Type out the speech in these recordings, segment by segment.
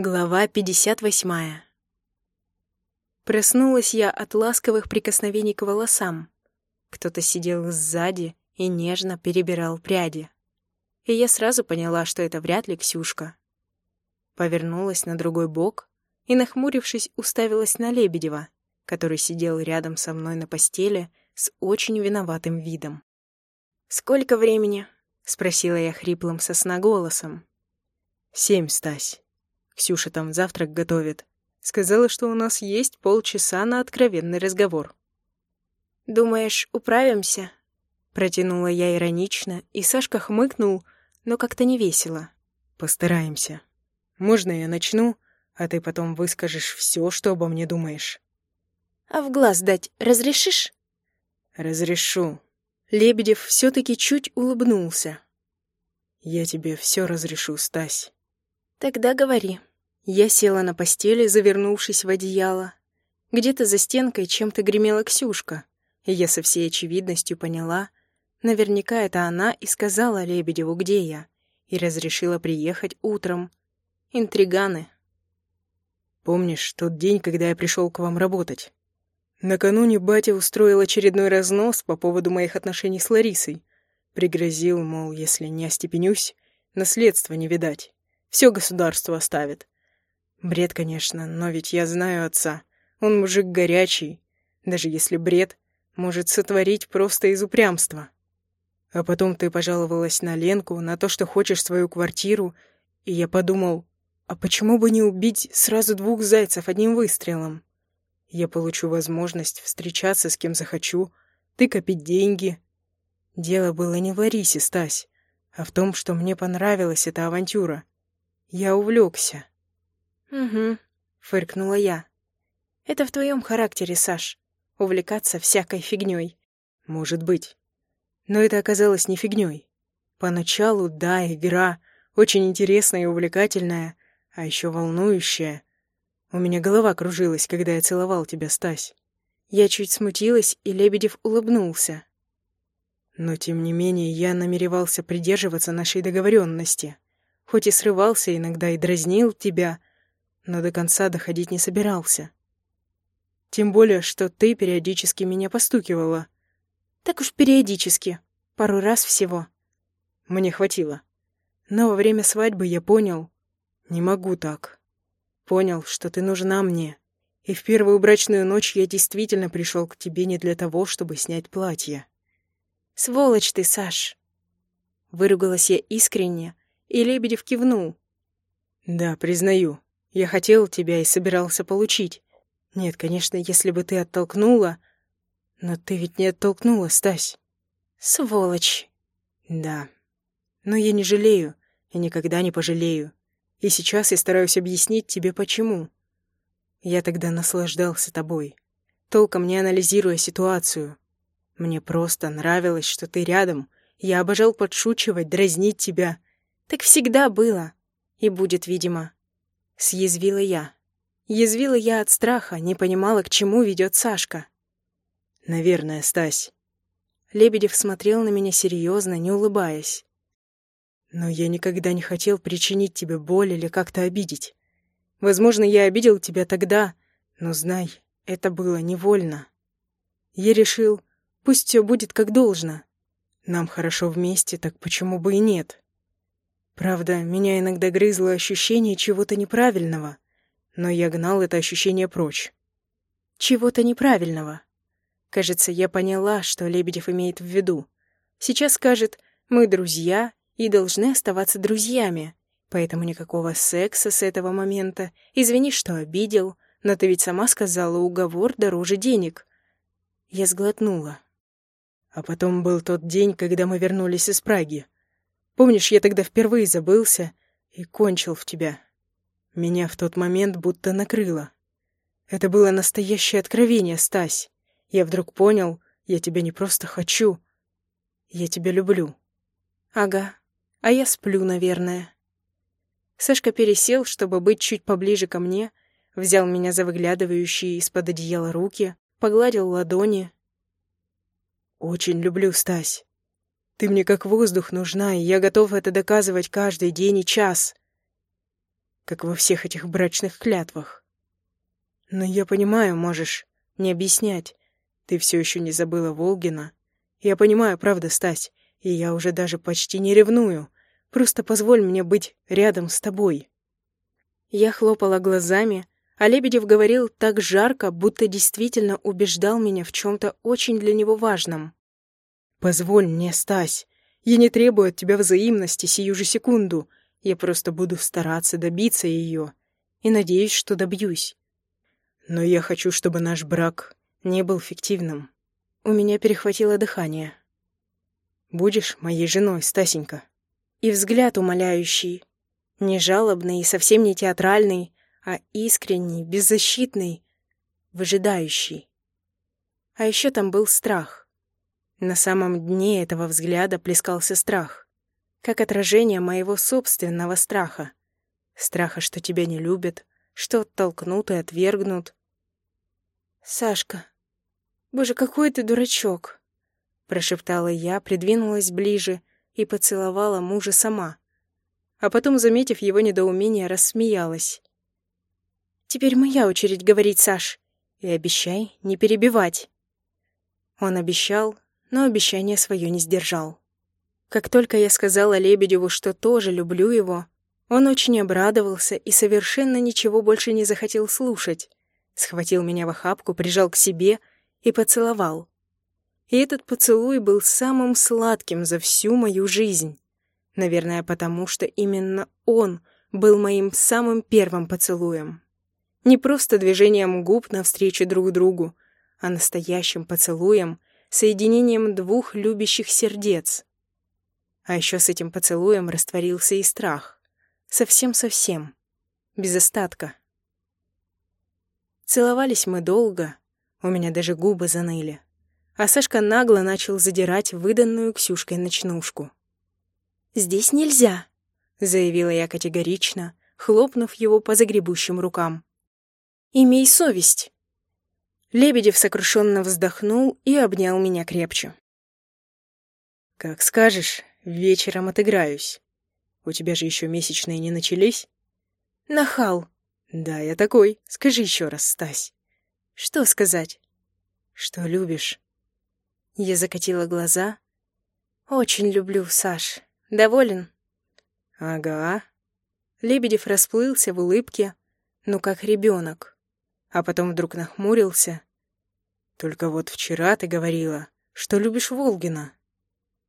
Глава 58. Проснулась я от ласковых прикосновений к волосам. Кто-то сидел сзади и нежно перебирал пряди. И я сразу поняла, что это вряд ли Ксюшка. Повернулась на другой бок и, нахмурившись, уставилась на Лебедева, который сидел рядом со мной на постели с очень виноватым видом. «Сколько времени?» — спросила я хриплым сосноголосом. «Семь, Стась». Ксюша там завтрак готовит. Сказала, что у нас есть полчаса на откровенный разговор. «Думаешь, управимся?» Протянула я иронично, и Сашка хмыкнул, но как-то не весело. «Постараемся. Можно я начну, а ты потом выскажешь все, что обо мне думаешь?» «А в глаз дать разрешишь?» «Разрешу». Лебедев все таки чуть улыбнулся. «Я тебе все разрешу, Стась». «Тогда говори». Я села на постели, завернувшись в одеяло. Где-то за стенкой чем-то гремела Ксюшка, и я со всей очевидностью поняла, наверняка это она и сказала Лебедеву, где я, и разрешила приехать утром. Интриганы. Помнишь тот день, когда я пришел к вам работать? Накануне батя устроил очередной разнос по поводу моих отношений с Ларисой. Пригрозил, мол, если не остепенюсь, наследства не видать. Все государство оставит. Бред, конечно, но ведь я знаю отца. Он мужик горячий. Даже если бред, может сотворить просто из упрямства. А потом ты пожаловалась на Ленку, на то, что хочешь свою квартиру, и я подумал, а почему бы не убить сразу двух зайцев одним выстрелом? Я получу возможность встречаться с кем захочу, ты копить деньги. Дело было не в Ларисе, Стась, а в том, что мне понравилась эта авантюра. Я увлекся. «Угу», — фыркнула я. «Это в твоем характере, Саш. Увлекаться всякой фигней. «Может быть. Но это оказалось не фигней. Поначалу, да, игра, очень интересная и увлекательная, а еще волнующая. У меня голова кружилась, когда я целовал тебя, Стась». Я чуть смутилась, и Лебедев улыбнулся. Но, тем не менее, я намеревался придерживаться нашей договоренности. Хоть и срывался иногда и дразнил тебя, но до конца доходить не собирался. Тем более, что ты периодически меня постукивала. Так уж периодически. Пару раз всего. Мне хватило. Но во время свадьбы я понял... Не могу так. Понял, что ты нужна мне. И в первую брачную ночь я действительно пришел к тебе не для того, чтобы снять платье. «Сволочь ты, Саш!» Выругалась я искренне, и Лебедев кивнул. «Да, признаю. Я хотел тебя и собирался получить. Нет, конечно, если бы ты оттолкнула... Но ты ведь не оттолкнула, Стась. Сволочь. Да. Но я не жалею и никогда не пожалею. И сейчас я стараюсь объяснить тебе, почему. Я тогда наслаждался тобой, толком не анализируя ситуацию. Мне просто нравилось, что ты рядом. Я обожал подшучивать, дразнить тебя. Так всегда было. И будет, видимо. Съязвила я. Язвила я от страха, не понимала, к чему ведет Сашка. «Наверное, Стась». Лебедев смотрел на меня серьезно, не улыбаясь. «Но я никогда не хотел причинить тебе боль или как-то обидеть. Возможно, я обидел тебя тогда, но знай, это было невольно. Я решил, пусть все будет как должно. Нам хорошо вместе, так почему бы и нет?» Правда, меня иногда грызло ощущение чего-то неправильного, но я гнал это ощущение прочь. Чего-то неправильного. Кажется, я поняла, что Лебедев имеет в виду. Сейчас скажет «мы друзья» и должны оставаться друзьями, поэтому никакого секса с этого момента. Извини, что обидел, но ты ведь сама сказала, уговор дороже денег. Я сглотнула. А потом был тот день, когда мы вернулись из Праги. Помнишь, я тогда впервые забылся и кончил в тебя. Меня в тот момент будто накрыло. Это было настоящее откровение, Стась. Я вдруг понял, я тебя не просто хочу, я тебя люблю. Ага, а я сплю, наверное. Сашка пересел, чтобы быть чуть поближе ко мне, взял меня за выглядывающие из-под одеяла руки, погладил ладони. «Очень люблю, Стась. Ты мне как воздух нужна, и я готов это доказывать каждый день и час. как во всех этих брачных клятвах. Но я понимаю, можешь не объяснять. Ты все еще не забыла Волгина. Я понимаю, правда, Стась, и я уже даже почти не ревную. Просто позволь мне быть рядом с тобой. Я хлопала глазами, а Лебедев говорил так жарко, будто действительно убеждал меня в чем-то очень для него важном. «Позволь мне, Стась. Я не требую от тебя взаимности сию же секунду. Я просто буду стараться добиться ее. И надеюсь, что добьюсь. Но я хочу, чтобы наш брак не был фиктивным. У меня перехватило дыхание. Будешь моей женой, Стасенька?» И взгляд умоляющий. Не жалобный и совсем не театральный, а искренний, беззащитный, выжидающий. А еще там был страх. На самом дне этого взгляда плескался страх, как отражение моего собственного страха. Страха, что тебя не любят, что оттолкнут и отвергнут. «Сашка, боже, какой ты дурачок!» Прошептала я, придвинулась ближе и поцеловала мужа сама. А потом, заметив его недоумение, рассмеялась. «Теперь моя очередь говорить, Саш, и обещай не перебивать». Он обещал, но обещание свое не сдержал. Как только я сказала Лебедеву, что тоже люблю его, он очень обрадовался и совершенно ничего больше не захотел слушать. Схватил меня в охапку, прижал к себе и поцеловал. И этот поцелуй был самым сладким за всю мою жизнь. Наверное, потому что именно он был моим самым первым поцелуем. Не просто движением губ навстречу друг другу, а настоящим поцелуем, соединением двух любящих сердец. А еще с этим поцелуем растворился и страх. Совсем-совсем. Без остатка. Целовались мы долго, у меня даже губы заныли. А Сашка нагло начал задирать выданную Ксюшкой ночнушку. «Здесь нельзя», — заявила я категорично, хлопнув его по загребущим рукам. «Имей совесть». Лебедев сокрушенно вздохнул и обнял меня крепче. «Как скажешь, вечером отыграюсь. У тебя же еще месячные не начались?» «Нахал!» «Да, я такой. Скажи еще раз, Стась». «Что сказать?» «Что любишь?» Я закатила глаза. «Очень люблю, Саш. Доволен?» «Ага». Лебедев расплылся в улыбке, ну как ребенок а потом вдруг нахмурился. «Только вот вчера ты говорила, что любишь Волгина.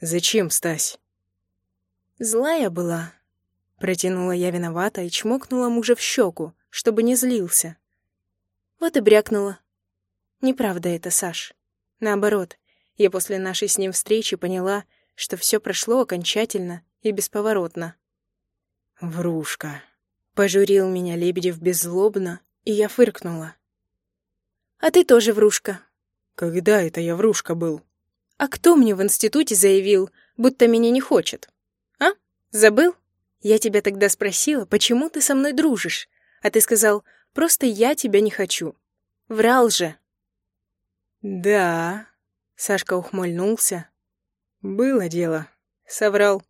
Зачем, Стась?» «Злая была», — протянула я виновата и чмокнула мужа в щеку, чтобы не злился. Вот и брякнула. Неправда это, Саш. Наоборот, я после нашей с ним встречи поняла, что все прошло окончательно и бесповоротно. «Врушка», — пожурил меня Лебедев беззлобно, и я фыркнула. «А ты тоже врушка». «Когда это я врушка был?» «А кто мне в институте заявил, будто меня не хочет? А? Забыл? Я тебя тогда спросила, почему ты со мной дружишь, а ты сказал, просто я тебя не хочу. Врал же». «Да», — Сашка ухмыльнулся. «Было дело. Соврал».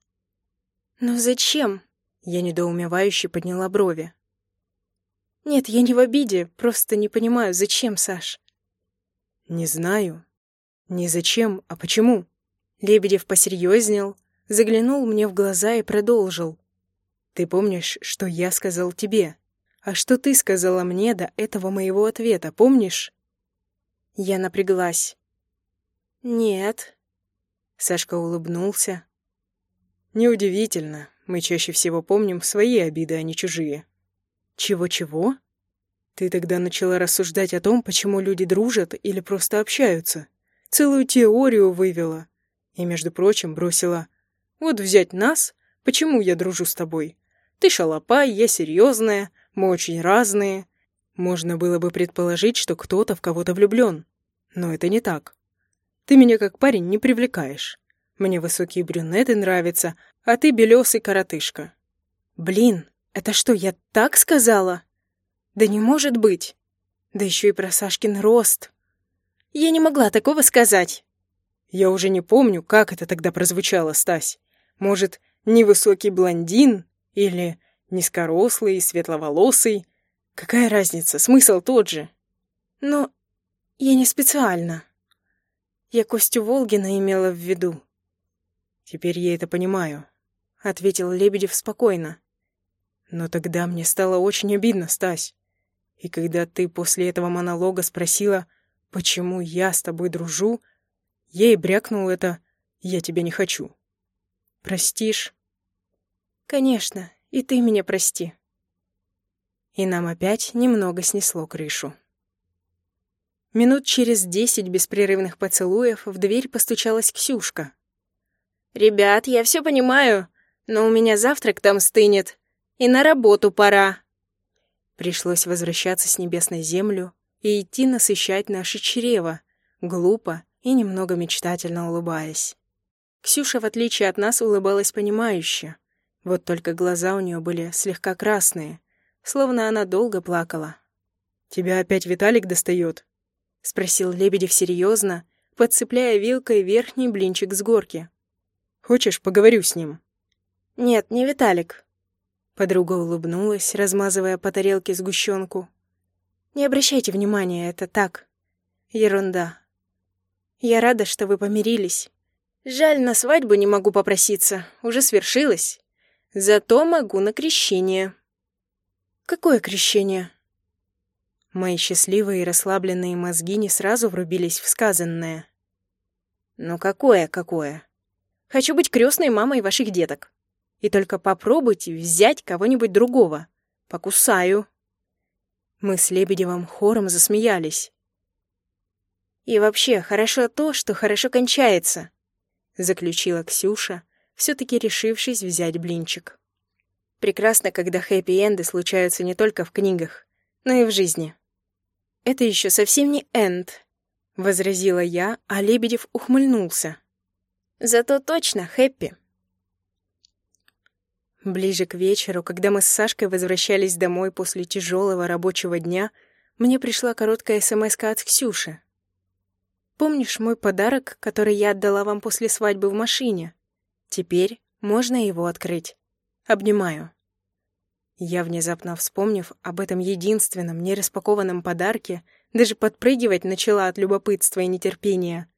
«Но зачем?» Я недоумевающе подняла брови. «Нет, я не в обиде, просто не понимаю, зачем, Саш?» «Не знаю. Не зачем, а почему?» Лебедев посерьезнел, заглянул мне в глаза и продолжил. «Ты помнишь, что я сказал тебе? А что ты сказала мне до этого моего ответа, помнишь?» Я напряглась. «Нет». Сашка улыбнулся. «Неудивительно. Мы чаще всего помним свои обиды, а не чужие. Чего-чего? Ты тогда начала рассуждать о том, почему люди дружат или просто общаются. Целую теорию вывела. И, между прочим, бросила. Вот взять нас, почему я дружу с тобой? Ты шалопай, я серьезная, мы очень разные. Можно было бы предположить, что кто-то в кого-то влюблен. Но это не так. Ты меня как парень не привлекаешь. Мне высокие брюнеты нравятся, а ты белесый коротышка. Блин, «Это что, я так сказала?» «Да не может быть!» Да еще и про Сашкин рост. Я не могла такого сказать. Я уже не помню, как это тогда прозвучало, Стась. Может, невысокий блондин или Низкорослый, светловолосый. Какая разница, смысл тот же. Но я не специально. Я Костю Волгина имела в виду. Теперь я это понимаю, — ответил Лебедев спокойно. Но тогда мне стало очень обидно, Стась. И когда ты после этого монолога спросила, почему я с тобой дружу, я и брякнул это «я тебя не хочу». Простишь? Конечно, и ты меня прости. И нам опять немного снесло крышу. Минут через десять беспрерывных поцелуев в дверь постучалась Ксюшка. «Ребят, я все понимаю, но у меня завтрак там стынет, и на работу пора». Пришлось возвращаться с небес на землю и идти насыщать наше чрево, глупо и немного мечтательно улыбаясь. Ксюша, в отличие от нас, улыбалась понимающе. Вот только глаза у нее были слегка красные, словно она долго плакала. «Тебя опять Виталик достает? — спросил Лебедев серьезно, подцепляя вилкой верхний блинчик с горки. «Хочешь, поговорю с ним?» «Нет, не Виталик». Подруга улыбнулась, размазывая по тарелке сгущенку. «Не обращайте внимания, это так. Ерунда. Я рада, что вы помирились. Жаль, на свадьбу не могу попроситься, уже свершилось. Зато могу на крещение». «Какое крещение?» Мои счастливые и расслабленные мозги не сразу врубились в сказанное. «Ну какое, какое? Хочу быть крестной мамой ваших деток. И только попробуйте взять кого-нибудь другого. Покусаю». Мы с Лебедевым хором засмеялись. «И вообще, хорошо то, что хорошо кончается», — заключила Ксюша, все таки решившись взять блинчик. «Прекрасно, когда хэппи-энды случаются не только в книгах, но и в жизни». «Это еще совсем не энд», — возразила я, а Лебедев ухмыльнулся. «Зато точно хэппи». Ближе к вечеру, когда мы с Сашкой возвращались домой после тяжелого рабочего дня, мне пришла короткая смс от Ксюши. «Помнишь мой подарок, который я отдала вам после свадьбы в машине? Теперь можно его открыть. Обнимаю». Я, внезапно вспомнив об этом единственном нераспакованном подарке, даже подпрыгивать начала от любопытства и нетерпения.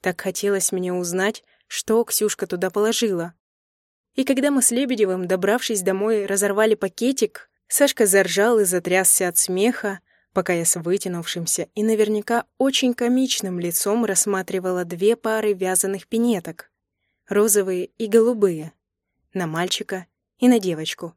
Так хотелось мне узнать, что Ксюшка туда положила. И когда мы с Лебедевым, добравшись домой, разорвали пакетик, Сашка заржал и затрясся от смеха, пока я с вытянувшимся и наверняка очень комичным лицом рассматривала две пары вязаных пинеток — розовые и голубые, на мальчика и на девочку.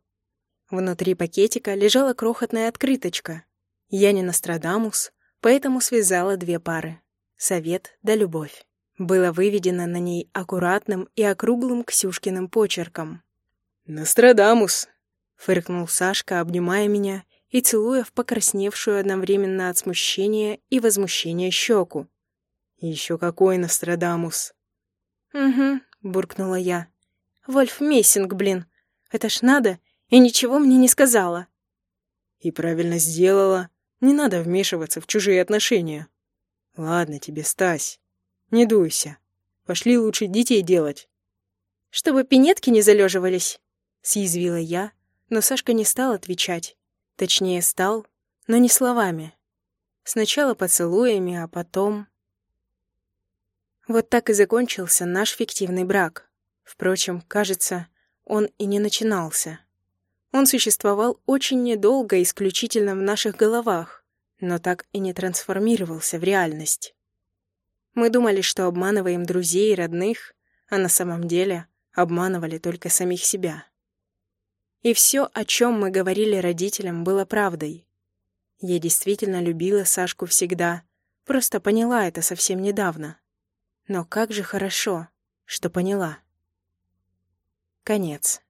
Внутри пакетика лежала крохотная открыточка. Я не Нострадамус, поэтому связала две пары. Совет да любовь. Было выведено на ней аккуратным и округлым Ксюшкиным почерком. «Нострадамус!» — фыркнул Сашка, обнимая меня и целуя в покрасневшую одновременно от смущения и возмущения щеку. «Еще какой Нострадамус!» «Угу», — буркнула я. «Вольф Мессинг, блин! Это ж надо и ничего мне не сказала. И правильно сделала. Не надо вмешиваться в чужие отношения. Ладно тебе, Стась. Не дуйся. Пошли лучше детей делать. Чтобы пинетки не залеживались, съязвила я, но Сашка не стал отвечать. Точнее, стал, но не словами. Сначала поцелуями, а потом... Вот так и закончился наш фиктивный брак. Впрочем, кажется, он и не начинался. Он существовал очень недолго исключительно в наших головах, но так и не трансформировался в реальность. Мы думали, что обманываем друзей и родных, а на самом деле обманывали только самих себя. И все, о чем мы говорили родителям, было правдой. Я действительно любила Сашку всегда, просто поняла это совсем недавно. Но как же хорошо, что поняла. Конец.